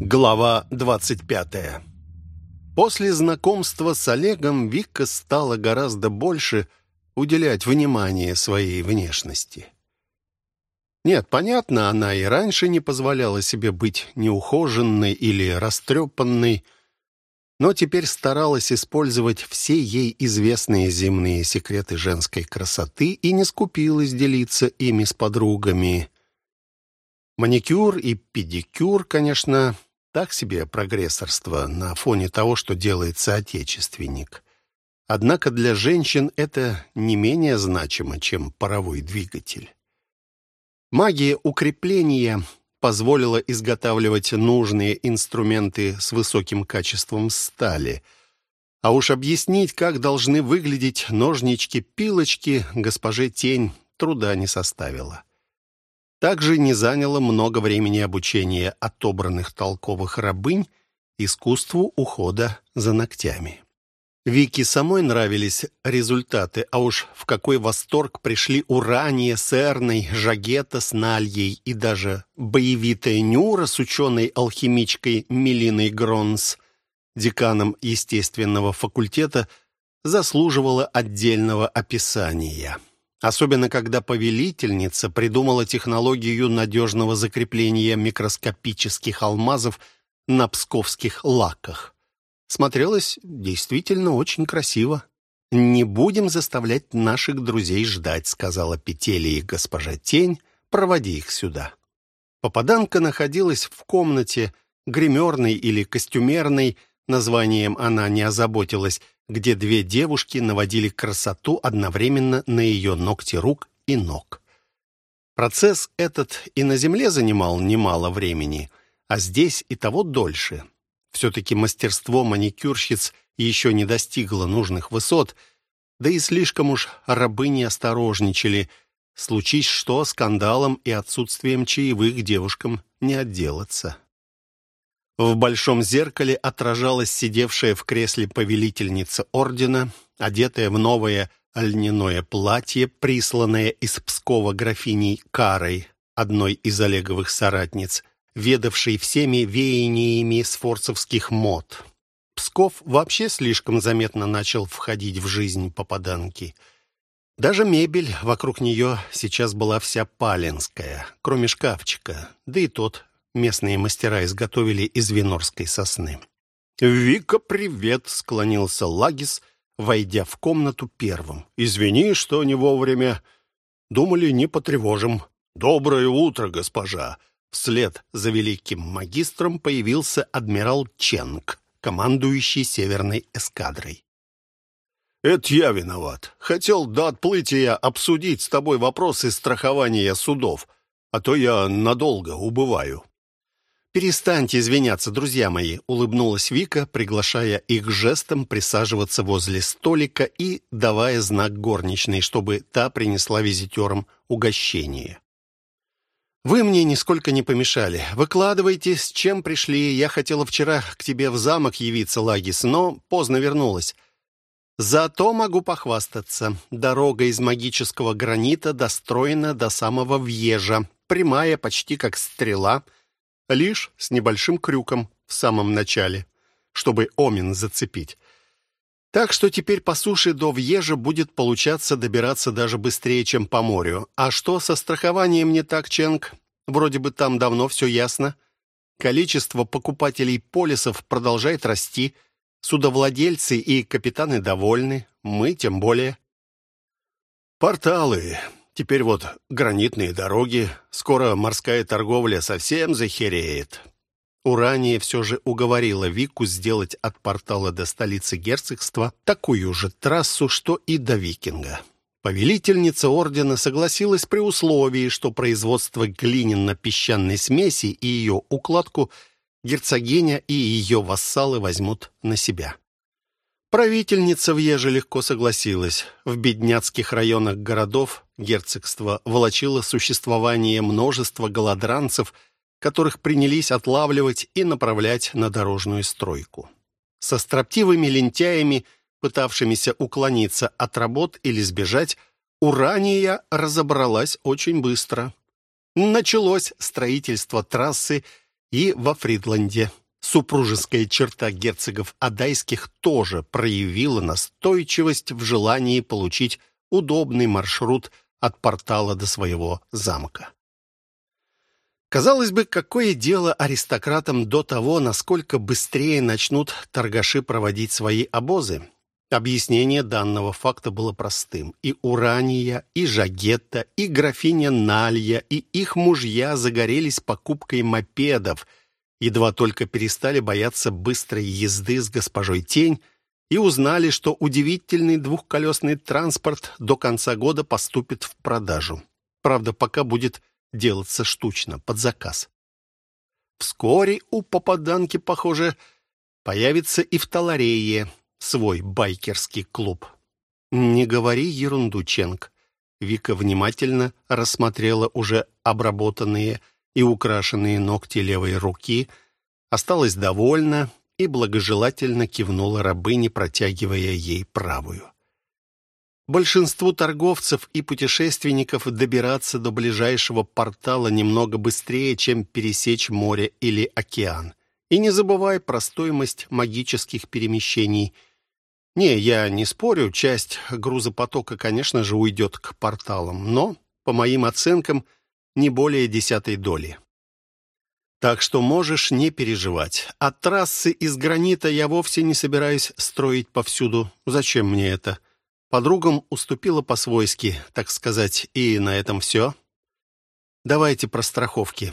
Глава 25. После знакомства с Олегом Вика стала гораздо больше уделять внимание своей внешности. Нет, понятно, она и раньше не позволяла себе быть неухоженной или растрепанной, но теперь старалась использовать все ей известные земные секреты женской красоты и не скупилась делиться ими с подругами. Маникюр и педикюр, конечно, так себе прогрессорство на фоне того, что делает соотечественник. Однако для женщин это не менее значимо, чем паровой двигатель. Магия укрепления позволила изготавливать нужные инструменты с высоким качеством стали. А уж объяснить, как должны выглядеть ножнички-пилочки, госпоже Тень труда не составило. Также не заняло много времени обучения отобранных толковых рабынь искусству ухода за ногтями. Вике самой нравились результаты, а уж в какой восторг пришли Урания с Эрной, Жагета с Нальей и даже боевитая Нюра с ученой-алхимичкой Мелиной Гронс, деканом естественного факультета, заслуживала отдельного описания. Особенно, когда повелительница придумала технологию надежного закрепления микроскопических алмазов на псковских лаках. Смотрелось действительно очень красиво. «Не будем заставлять наших друзей ждать», — сказала Петелия госпожа Тень, «проводи их сюда». Попаданка находилась в комнате, гримерной или костюмерной, названием она не озаботилась, где две девушки наводили красоту одновременно на ее ногти рук и ног. Процесс этот и на земле занимал немало времени, а здесь и того дольше. Все-таки мастерство маникюрщиц еще не достигло нужных высот, да и слишком уж рабы не осторожничали. Случись что, скандалом и отсутствием чаевых девушкам не отделаться. В большом зеркале отражалась сидевшая в кресле повелительница ордена, одетая в новое льняное платье, присланное из Пскова графиней Карой, одной из Олеговых соратниц, ведавшей всеми веяниями сфорцевских мод. Псков вообще слишком заметно начал входить в жизнь попаданки. Даже мебель вокруг нее сейчас была вся паленская, кроме шкафчика, да и тот местные мастера изготовили из винорской сосны. «Вика, привет!» — склонился Лагис, войдя в комнату первым. «Извини, что не вовремя. Думали, не потревожим. Доброе утро, госпожа!» Вслед за великим магистром появился адмирал Ченг, командующий Северной эскадрой. «Это я виноват. Хотел до отплытия обсудить с тобой вопросы страхования судов, а то я надолго убываю». «Перестаньте извиняться, друзья мои», — улыбнулась Вика, приглашая их жестом присаживаться возле столика и давая знак горничной, чтобы та принесла визитерам угощение. «Вы мне нисколько не помешали. Выкладывайте, с чем пришли. Я хотела вчера к тебе в замок явиться, Лагис, но поздно вернулась. Зато могу похвастаться. Дорога из магического гранита достроена до самого Вьежа, прямая почти как стрела — лишь с небольшим крюком в самом начале, чтобы омин зацепить. Так что теперь по суше до Вьежа будет получаться добираться даже быстрее, чем по морю. А что со страхованием не так, Ченг? Вроде бы там давно все ясно. Количество покупателей полисов продолжает расти. Судовладельцы и капитаны довольны. Мы тем более. «Порталы. Теперь вот гранитные дороги, скоро морская торговля совсем захереет. Урания все же уговорила Вику сделать от портала до столицы герцогства такую же трассу, что и до Викинга. Повелительница ордена согласилась при условии, что производство глиняно-песчаной смеси и ее укладку герцогиня и ее вассалы возьмут на себя. Правительница в Еже легко согласилась. В бедняцких районах городов герцогства волочило существование множества голодранцев, которых принялись отлавливать и направлять на дорожную стройку. Со строптивыми лентяями, пытавшимися уклониться от работ или сбежать, Урания разобралась очень быстро. Началось строительство трассы И во Фридланде супружеская черта герцогов Адайских тоже проявила настойчивость в желании получить удобный маршрут от портала до своего замка. Казалось бы, какое дело аристократам до того, насколько быстрее начнут торгаши проводить свои обозы? Объяснение данного факта было простым. И Урания, и Жагетта, и графиня Налья, и их мужья загорелись покупкой мопедов, едва только перестали бояться быстрой езды с госпожой Тень и узнали, что удивительный двухколесный транспорт до конца года поступит в продажу. Правда, пока будет делаться штучно, под заказ. Вскоре у попаданки, похоже, появится и в Таларее свой байкерский клуб. «Не говори ерунду, Ченг». Вика внимательно рассмотрела уже обработанные и украшенные ногти левой руки, осталась довольна и благожелательно кивнула рабыне, протягивая ей правую. Большинству торговцев и путешественников добираться до ближайшего портала немного быстрее, чем пересечь море или океан. И не забывай про стоимость магических перемещений. Не, я не спорю, часть грузопотока, конечно же, уйдет к порталам, но, по моим оценкам, не более десятой доли. Так что можешь не переживать. А трассы из гранита я вовсе не собираюсь строить повсюду. Зачем мне это? Подругам уступила по-свойски, так сказать, и на этом все. Давайте про страховки.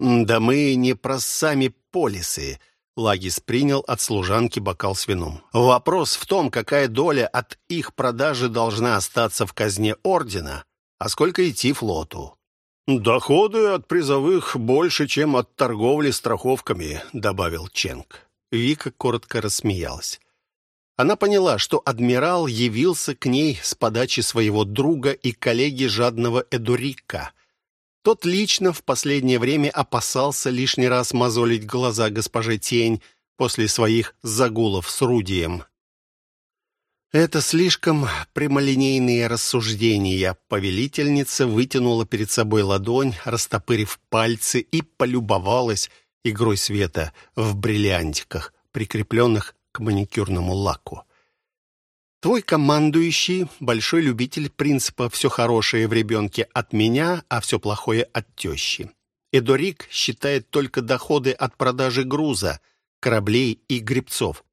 Да мы не про сами полисы. Лагис принял от служанки бокал с вином. Вопрос в том, какая доля от их продажи должна остаться в казне ордена, а сколько идти флоту. «Доходы от призовых больше, чем от торговли страховками», — добавил Ченг. Вика коротко рассмеялась. Она поняла, что адмирал явился к ней с подачи своего друга и коллеги жадного Эдурика. Тот лично в последнее время опасался лишний раз мозолить глаза госпоже Тень после своих загулов с Рудием. Это слишком прямолинейные рассуждения. Повелительница вытянула перед собой ладонь, растопырив пальцы, и полюбовалась игрой света в бриллиантиках, прикрепленных к маникюрному лаку. Твой командующий — большой любитель принципа «все хорошее в ребенке от меня, а все плохое от тещи». Эдорик считает только доходы от продажи груза, кораблей и гребцов.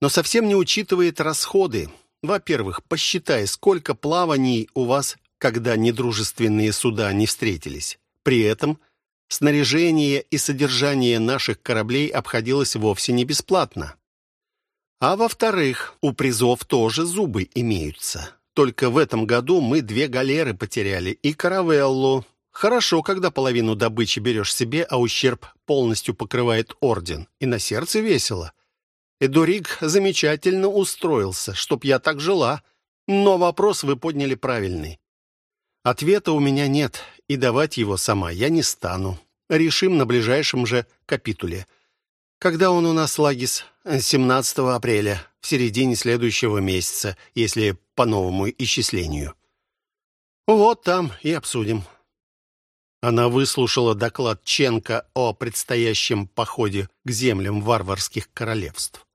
Но совсем не учитывает расходы. Во-первых, посчитай, сколько плаваний у вас, когда недружественные суда не встретились. При этом снаряжение и содержание наших кораблей обходилось вовсе не бесплатно. А во-вторых, у призов тоже зубы имеются. Только в этом году мы две галеры потеряли и каравеллу. Хорошо, когда половину добычи берешь себе, а ущерб полностью покрывает орден. И на сердце весело. Эдурик замечательно устроился, чтоб я так жила. Но вопрос вы подняли правильный. Ответа у меня нет, и давать его сама я не стану. Решим на ближайшем же капитуле — когда он у нас, Лагис? 17 апреля, в середине следующего месяца, если по новому исчислению. Вот там и обсудим. Она выслушала доклад Ченка о предстоящем походе к землям варварских королевств.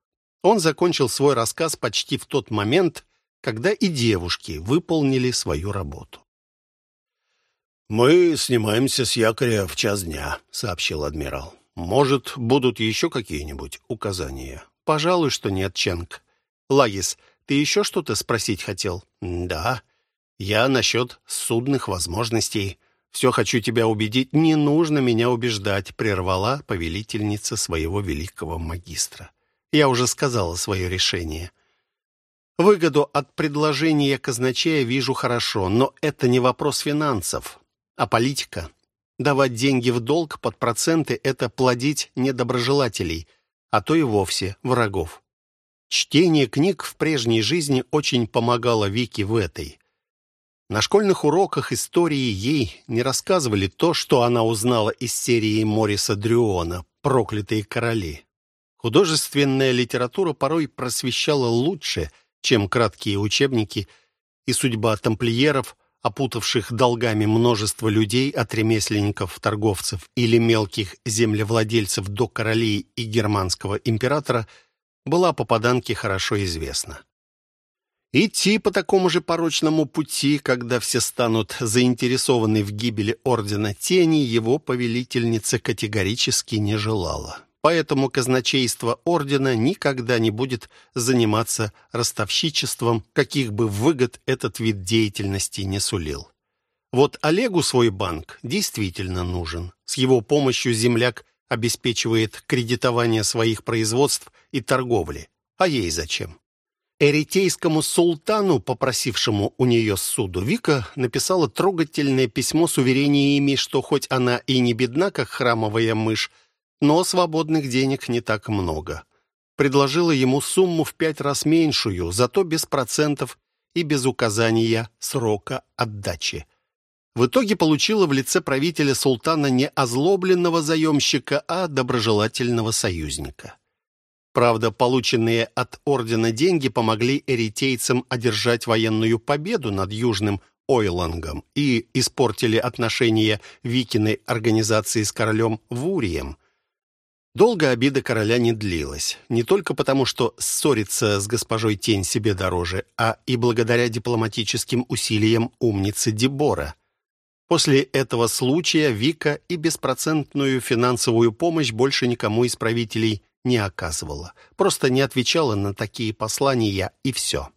Он закончил свой рассказ почти в тот момент, когда и девушки выполнили свою работу. «Мы снимаемся с якоря в час дня», — сообщил адмирал. Может, будут еще какие-нибудь указания? Пожалуй, что нет, Ченг. Лагис, ты еще что-то спросить хотел? Да. Я насчет судных возможностей. Все хочу тебя убедить. Не нужно меня убеждать, прервала повелительница своего великого магистра. Я уже сказала свое решение. Выгоду от предложения казначея вижу хорошо, но это не вопрос финансов, а политика. Давать деньги в долг под проценты – это плодить недоброжелателей, а то и вовсе врагов. Чтение книг в прежней жизни очень помогало Вике в этой. На школьных уроках истории ей не рассказывали то, что она узнала из серии Мориса Дрюона «Проклятые короли». Художественная литература порой просвещала лучше, чем краткие учебники, и судьба тамплиеров – опутавших долгами множество людей от ремесленников, торговцев или мелких землевладельцев до королей и германского императора, была попаданке хорошо известна. Идти по такому же порочному пути, когда все станут заинтересованы в гибели Ордена Тени, его повелительница категорически не желала. Поэтому казначейство Ордена никогда не будет заниматься ростовщичеством, каких бы выгод этот вид деятельности не сулил. Вот Олегу свой банк действительно нужен. С его помощью земляк обеспечивает кредитование своих производств и торговли. А ей зачем? Эритейскому султану, попросившему у нее суду, Вика написала трогательное письмо с уверениями, что хоть она и не бедна, как храмовая мышь, но свободных денег не так много. Предложила ему сумму в пять раз меньшую, зато без процентов и без указания срока отдачи. В итоге получила в лице правителя султана не озлобленного заемщика, а доброжелательного союзника. Правда, полученные от ордена деньги помогли эритейцам одержать военную победу над Южным Ойлангом и испортили отношения Викиной организации с королем Вурием. Долго обида короля не длилась. Не только потому, что ссориться с госпожой Тень себе дороже, а и благодаря дипломатическим усилиям умницы Дебора. После этого случая Вика и беспроцентную финансовую помощь больше никому из правителей не оказывала. Просто не отвечала на такие послания, и все.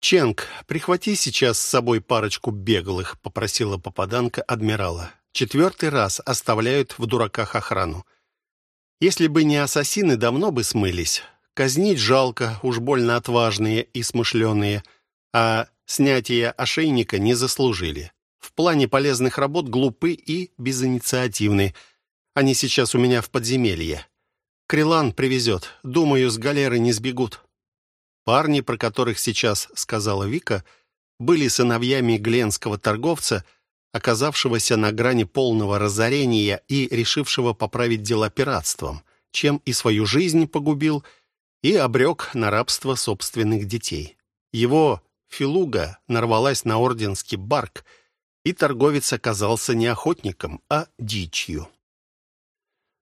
«Ченг, прихвати сейчас с собой парочку беглых», — попросила попаданка адмирала. «Четвертый раз оставляют в дураках охрану. Если бы не ассасины, давно бы смылись. Казнить жалко, уж больно отважные и смышленые, а снятие ошейника не заслужили. В плане полезных работ глупы и безинициативны. Они сейчас у меня в подземелье. Крилан привезет. Думаю, с галеры не сбегут. Парни, про которых сейчас сказала Вика, были сыновьями гленского торговца — оказавшегося на грани полного разорения и решившего поправить дела пиратством, чем и свою жизнь погубил, и обрек на рабство собственных детей. Его филуга нарвалась на орденский барк, и торговец оказался не охотником, а дичью.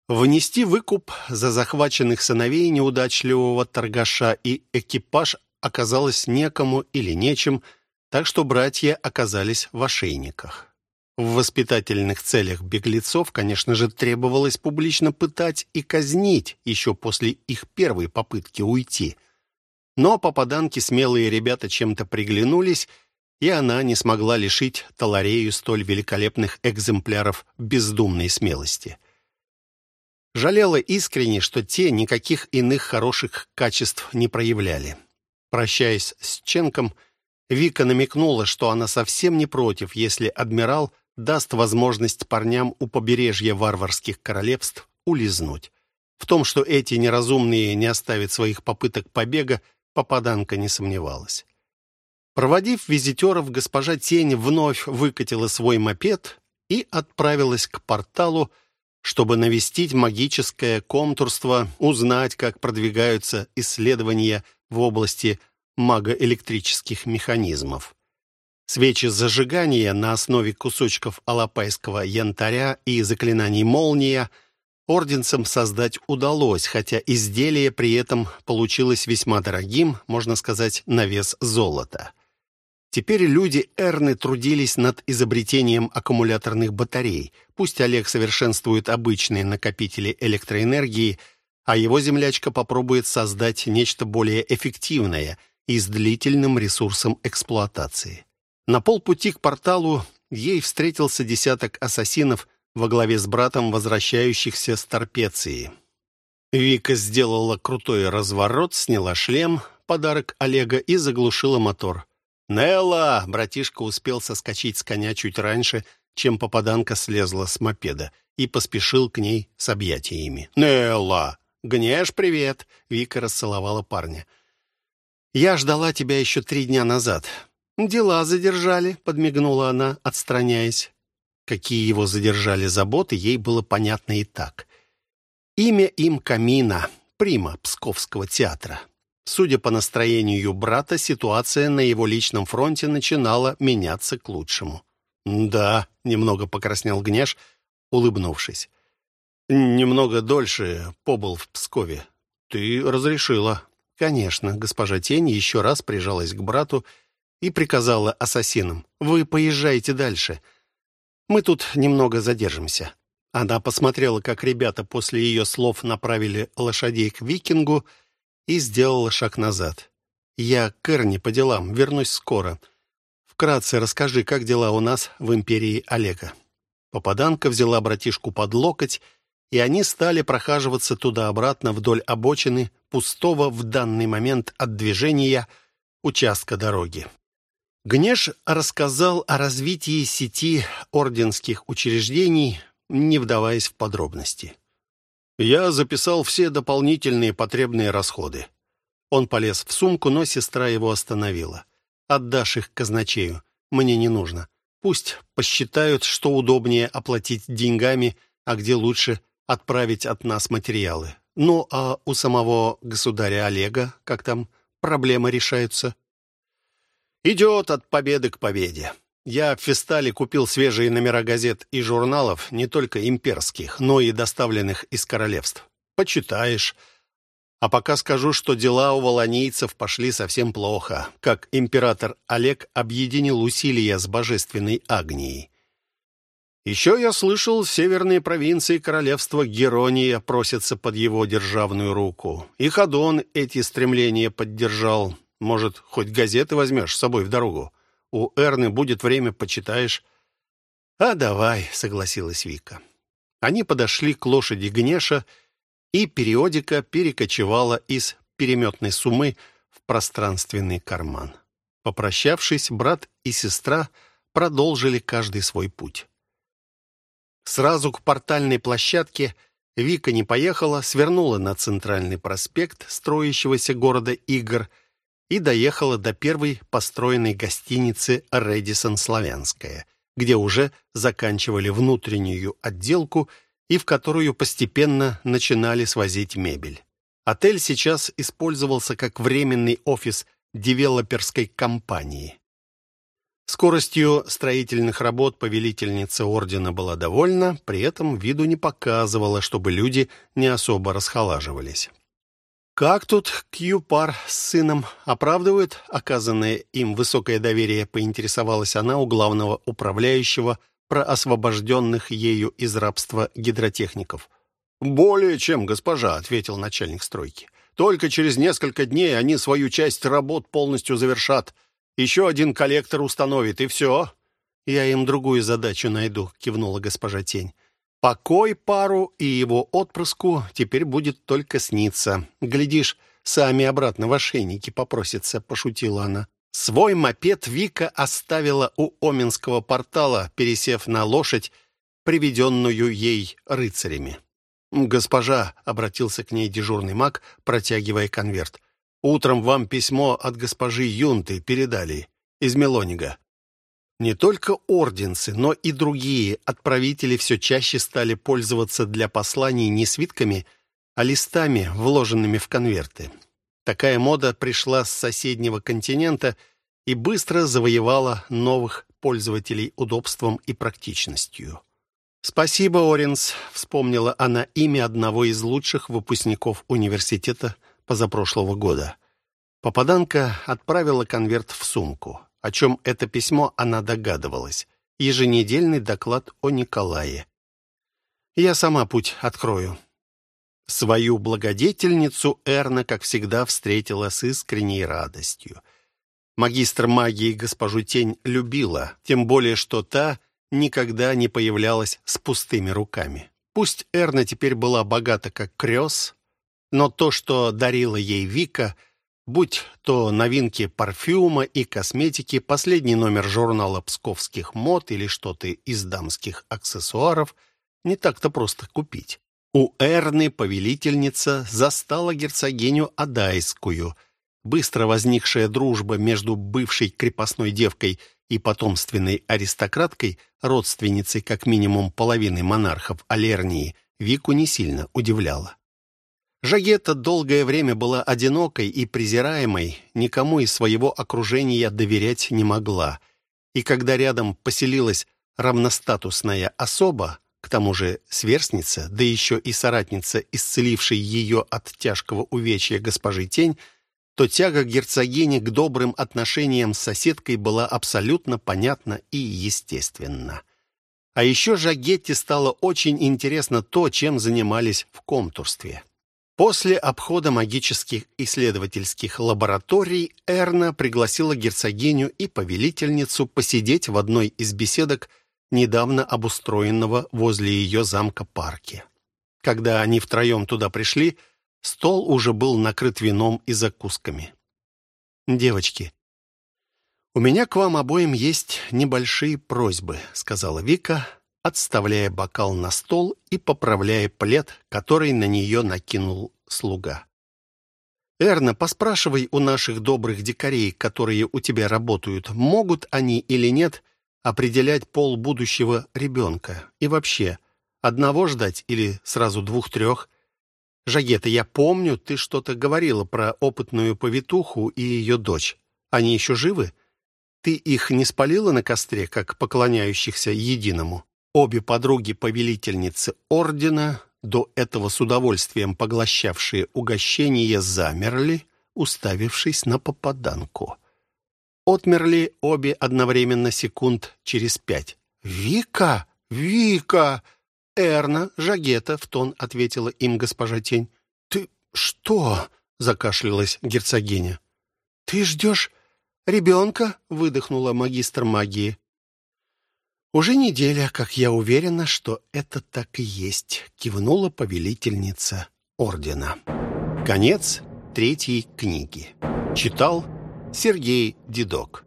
Внести выкуп за захваченных сыновей неудачливого торгаша и экипаж оказалось некому или нечем, так что братья оказались в ошейниках. В воспитательных целях беглецов, конечно же, требовалось публично пытать и казнить еще после их первой попытки уйти. Но попаданки смелые ребята чем-то приглянулись, и она не смогла лишить Таларею столь великолепных экземпляров бездумной смелости. Жалела искренне, что те никаких иных хороших качеств не проявляли. Прощаясь с Ченком, Вика намекнула, что она совсем не против, если адмирал даст возможность парням у побережья варварских королевств улизнуть. В том, что эти неразумные не оставят своих попыток побега, попаданка не сомневалась. Проводив визитеров, госпожа Тень вновь выкатила свой мопед и отправилась к порталу, чтобы навестить магическое контурство, узнать, как продвигаются исследования в области магоэлектрических механизмов. Свечи зажигания на основе кусочков алапайского янтаря и заклинаний молния орденцам создать удалось, хотя изделие при этом получилось весьма дорогим, можно сказать, на вес золота. Теперь люди Эрны трудились над изобретением аккумуляторных батарей. Пусть Олег совершенствует обычные накопители электроэнергии, а его землячка попробует создать нечто более эффективное и с длительным ресурсом эксплуатации. На полпути к порталу ей встретился десяток ассасинов во главе с братом, возвращающихся с Торпеции. Вика сделала крутой разворот, сняла шлем, подарок Олега, и заглушила мотор. «Нелла!» — братишка успел соскочить с коня чуть раньше, чем попаданка слезла с мопеда, и поспешил к ней с объятиями. «Нелла! Гнеш, привет!» — Вика расцеловала парня. «Я ждала тебя еще три дня назад. «Дела задержали», — подмигнула она, отстраняясь. Какие его задержали заботы, ей было понятно и так. Имя им Камина, прима Псковского театра. Судя по настроению брата, ситуация на его личном фронте начинала меняться к лучшему. «Да», — немного покраснел Гнеш, улыбнувшись. «Немного дольше побыл в Пскове. Ты разрешила». «Конечно», — госпожа Тень еще раз прижалась к брату и приказала ассасинам. «Вы поезжайте дальше. Мы тут немного задержимся». Она посмотрела, как ребята после ее слов направили лошадей к викингу и сделала шаг назад. «Я к Эрни по делам, вернусь скоро. Вкратце расскажи, как дела у нас в империи Олега». Попаданка взяла братишку под локоть, и они стали прохаживаться туда-обратно вдоль обочины пустого в данный момент от движения участка дороги. Гнеш рассказал о развитии сети орденских учреждений, не вдаваясь в подробности. Я записал все дополнительные потребные расходы. Он полез в сумку, но сестра его остановила. «Отдашь их казначею. Мне не нужно. Пусть посчитают, что удобнее оплатить деньгами, а где лучше отправить от нас материалы. Ну, а у самого государя Олега, как там, проблемы решаются?» «Идет от победы к победе. Я в Фестале купил свежие номера газет и журналов, не только имперских, но и доставленных из королевств. Почитаешь. А пока скажу, что дела у волонийцев пошли совсем плохо, как император Олег объединил усилия с божественной Агнией. Еще я слышал, северные провинции королевства Герония просятся под его державную руку. И Хадон эти стремления поддержал. Может, хоть газеты возьмешь с собой в дорогу? У Эрны будет время, почитаешь». «А давай», — согласилась Вика. Они подошли к лошади Гнеша, и периодика перекочевала из переметной сумы в пространственный карман. Попрощавшись, брат и сестра продолжили каждый свой путь. Сразу к портальной площадке Вика не поехала, свернула на центральный проспект строящегося города Игр и доехала до первой построенной гостиницы «Редисон Славянская», где уже заканчивали внутреннюю отделку и в которую постепенно начинали свозить мебель. Отель сейчас использовался как временный офис девелоперской компании. Скоростью строительных работ повелительница ордена была довольна, при этом виду не показывала, чтобы люди не особо расхолаживались. Как тут Кьюпар с сыном оправдывают оказанное им высокое доверие, поинтересовалась она у главного управляющего про освобожденных ею из рабства гидротехников. «Более чем, госпожа», — ответил начальник стройки. «Только через несколько дней они свою часть работ полностью завершат. Еще один коллектор установит, и все». «Я им другую задачу найду», — кивнула госпожа Тень. Покой пару и его отпрыску теперь будет только сниться. Глядишь, сами обратно в ошейники попросятся, пошутила она. Свой мопед Вика оставила у Оменского портала, пересев на лошадь, приведенную ей рыцарями. «Госпожа», — обратился к ней дежурный маг, протягивая конверт, «утром вам письмо от госпожи Юнты передали из Мелонига. Не только орденцы, но и другие отправители все чаще стали пользоваться для посланий не свитками, а листами, вложенными в конверты. Такая мода пришла с соседнего континента и быстро завоевала новых пользователей удобством и практичностью. «Спасибо, Оренс», — вспомнила она имя одного из лучших выпускников университета позапрошлого года. Попаданка отправила конверт в сумку. О чем это письмо, она догадывалась. Еженедельный доклад о Николае. «Я сама путь открою». Свою благодетельницу Эрна, как всегда, встретила с искренней радостью. Магистр магии госпожу Тень любила, тем более, что та никогда не появлялась с пустыми руками. Пусть Эрна теперь была богата, как крёс, но то, что дарила ей Вика — Будь то новинки парфюма и косметики, последний номер журнала «Псковских мод» или что-то из дамских аксессуаров, не так-то просто купить. У Эрны повелительница застала герцогиню Адайскую. Быстро возникшая дружба между бывшей крепостной девкой и потомственной аристократкой, родственницей как минимум половины монархов Алернии, Вику не сильно удивляла. Жагета долгое время была одинокой и презираемой, никому из своего окружения доверять не могла. И когда рядом поселилась равностатусная особа, к тому же сверстница, да еще и соратница, исцелившей ее от тяжкого увечья госпожи Тень, то тяга герцогини к добрым отношениям с соседкой была абсолютно понятна и естественна. А еще Жагетти стало очень интересно то, чем занимались в комтурстве. После обхода магических исследовательских лабораторий Эрна пригласила герцогиню и повелительницу посидеть в одной из беседок недавно обустроенного возле ее замка парке. Когда они втроем туда пришли, стол уже был накрыт вином и закусками. «Девочки, у меня к вам обоим есть небольшие просьбы», сказала Вика, отставляя бокал на стол и поправляя плед, который на нее накинул слуга. «Эрна, поспрашивай у наших добрых дикарей, которые у тебя работают, могут они или нет определять пол будущего ребенка. И вообще, одного ждать или сразу двух-трех? Жагета, я помню, ты что-то говорила про опытную повитуху и ее дочь. Они еще живы? Ты их не спалила на костре, как поклоняющихся единому?» Обе подруги-повелительницы ордена, до этого с удовольствием поглощавшие угощение, замерли, уставившись на попаданку. Отмерли обе одновременно секунд через пять. «Вика! Вика!» «Эрна, Жагета», — в тон ответила им госпожа Тень. «Ты что?» — закашлялась герцогиня. «Ты ждешь ребенка?» — выдохнула магистр магии. «Уже неделя, как я уверена, что это так и есть», — кивнула повелительница ордена. Конец третьей книги. Читал Сергей Дедок.